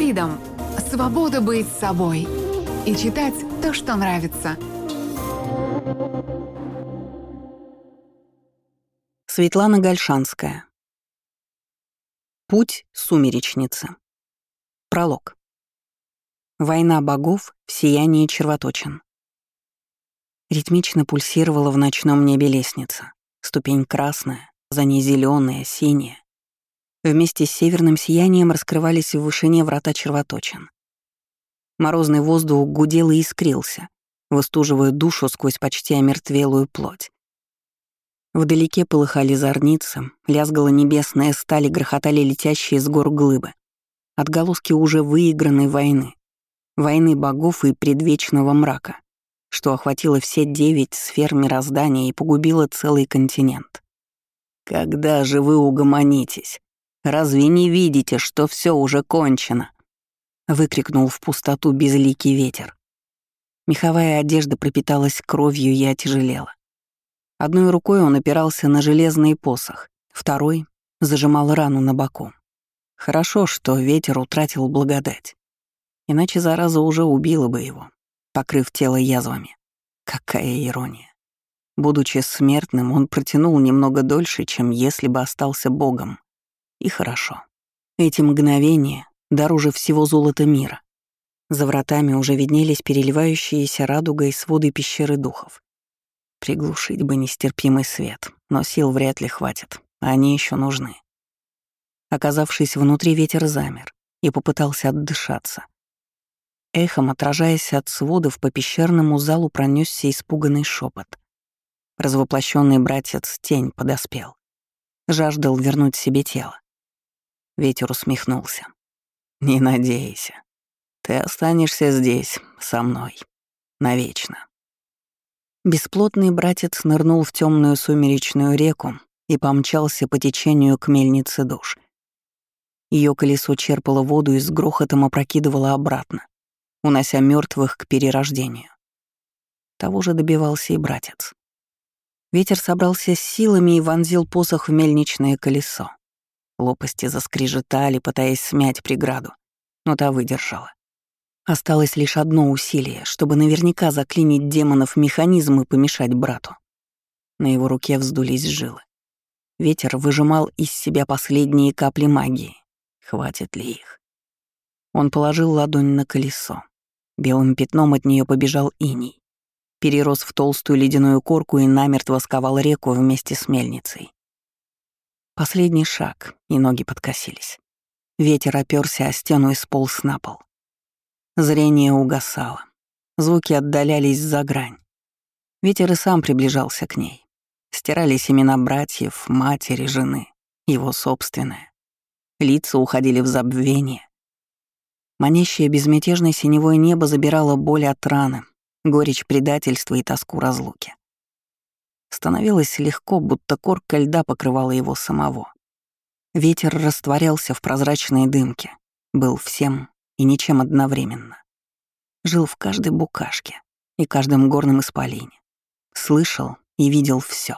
Freedom – свобода быть собой и читать то, что нравится. Светлана Гальшанская. Путь сумеречницы. Пролог. Война богов в сиянии червоточин. Ритмично пульсировала в ночном небе лестница. Ступень красная, за ней зеленая, синяя. Вместе с северным сиянием раскрывались в вышине врата червоточин. Морозный воздух гудел и искрился, выстуживая душу сквозь почти омертвелую плоть. Вдалеке полыхали зорницы, лязгала небесная сталь и грохотали летящие с гор глыбы. Отголоски уже выигранной войны. Войны богов и предвечного мрака, что охватило все девять сфер мироздания и погубило целый континент. «Когда же вы угомонитесь?» Разве не видите, что все уже кончено?» Выкрикнул в пустоту безликий ветер. Меховая одежда пропиталась кровью и отяжелела. Одной рукой он опирался на железный посох, второй зажимал рану на боку. Хорошо, что ветер утратил благодать. Иначе зараза уже убила бы его, покрыв тело язвами. Какая ирония. Будучи смертным, он протянул немного дольше, чем если бы остался богом. И хорошо. Эти мгновения дороже всего золота мира. За вратами уже виднелись переливающиеся радугой своды пещеры духов. Приглушить бы нестерпимый свет, но сил вряд ли хватит, они еще нужны. Оказавшись внутри, ветер замер и попытался отдышаться. Эхом, отражаясь от сводов, по пещерному залу пронесся испуганный шепот. Развоплощенный братец Тень подоспел. Жаждал вернуть себе тело. Ветер усмехнулся. «Не надейся. Ты останешься здесь, со мной. Навечно». Бесплотный братец нырнул в темную сумеречную реку и помчался по течению к мельнице душ. Ее колесо черпало воду и с грохотом опрокидывало обратно, унося мертвых к перерождению. Того же добивался и братец. Ветер собрался с силами и вонзил посох в мельничное колесо. Лопасти заскрежетали, пытаясь смять преграду, но та выдержала. Осталось лишь одно усилие, чтобы наверняка заклинить демонов механизм и помешать брату. На его руке вздулись жилы. Ветер выжимал из себя последние капли магии. Хватит ли их? Он положил ладонь на колесо. Белым пятном от нее побежал иней. Перерос в толстую ледяную корку и намертво сковал реку вместе с мельницей. Последний шаг, и ноги подкосились. Ветер оперся о стену и сполз на пол. Зрение угасало. Звуки отдалялись за грань. Ветер и сам приближался к ней. Стирались имена братьев, матери, жены, его собственное. Лица уходили в забвение. Манящее безмятежное синевое небо забирало боль от раны, горечь предательства и тоску разлуки. Становилось легко, будто корка льда покрывала его самого. Ветер растворялся в прозрачной дымке, был всем и ничем одновременно. Жил в каждой букашке и каждом горном исполине. Слышал и видел все.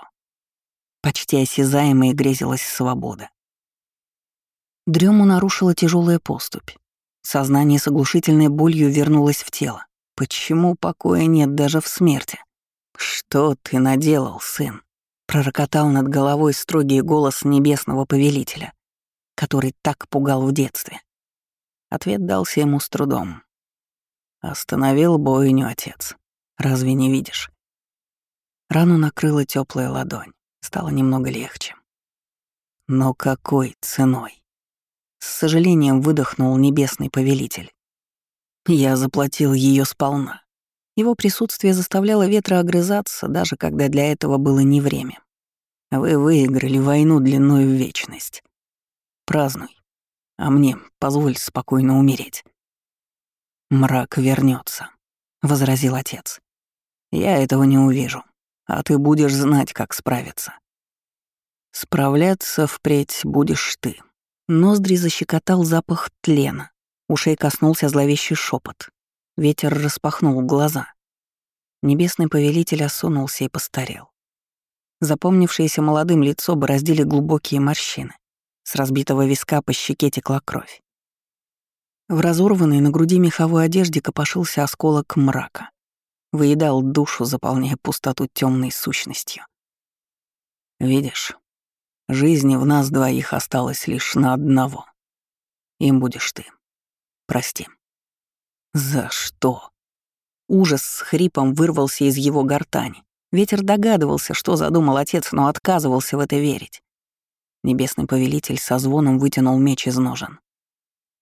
Почти осязаемо грезилась свобода. Дрему нарушила тяжелая поступь. Сознание с оглушительной болью вернулось в тело. Почему покоя нет даже в смерти? «Что ты наделал, сын?» — пророкотал над головой строгий голос небесного повелителя, который так пугал в детстве. Ответ дался ему с трудом. «Остановил бойню, отец. Разве не видишь?» Рану накрыла теплая ладонь. Стало немного легче. Но какой ценой? С сожалением выдохнул небесный повелитель. Я заплатил ее сполна. Его присутствие заставляло ветра огрызаться, даже когда для этого было не время. Вы выиграли войну длиной в вечность. Празднуй. А мне позволь спокойно умереть. Мрак вернется, возразил отец. Я этого не увижу, а ты будешь знать, как справиться. Справляться впредь будешь ты. Ноздри защекотал запах тлена. Ушей коснулся зловещий шепот. Ветер распахнул глаза. Небесный повелитель осунулся и постарел. Запомнившееся молодым лицо бороздили глубокие морщины. С разбитого виска по щеке текла кровь. В разорванной на груди меховой одежде копошился осколок мрака. Выедал душу, заполняя пустоту темной сущностью. Видишь, жизни в нас двоих осталось лишь на одного. Им будешь ты. Прости. За что? Ужас с хрипом вырвался из его гортани. Ветер догадывался, что задумал отец, но отказывался в это верить. Небесный повелитель со звоном вытянул меч из ножен.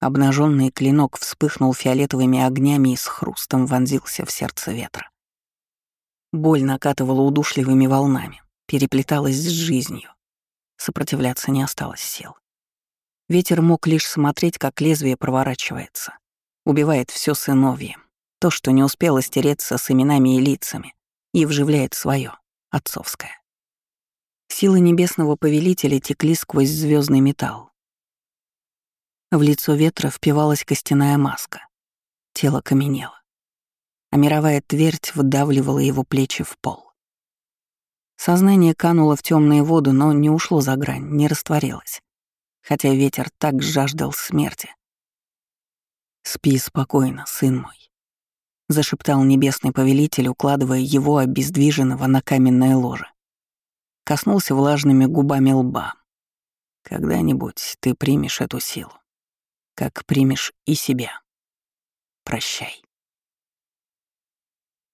Обнаженный клинок вспыхнул фиолетовыми огнями и с хрустом вонзился в сердце ветра. Боль накатывала удушливыми волнами, переплеталась с жизнью. Сопротивляться не осталось сил. Ветер мог лишь смотреть, как лезвие проворачивается, убивает все сыновье, то, что не успело стереться с именами и лицами, и вживляет свое, отцовское. Силы небесного повелителя текли сквозь звездный металл. В лицо ветра впивалась костяная маска. Тело каменело. А мировая твердь вдавливала его плечи в пол. Сознание кануло в темные воды, но не ушло за грань, не растворилось. Хотя ветер так жаждал смерти. «Спи спокойно, сын мой зашептал небесный повелитель, укладывая его обездвиженного на каменное ложе. Коснулся влажными губами лба. Когда-нибудь ты примешь эту силу, как примешь и себя. Прощай.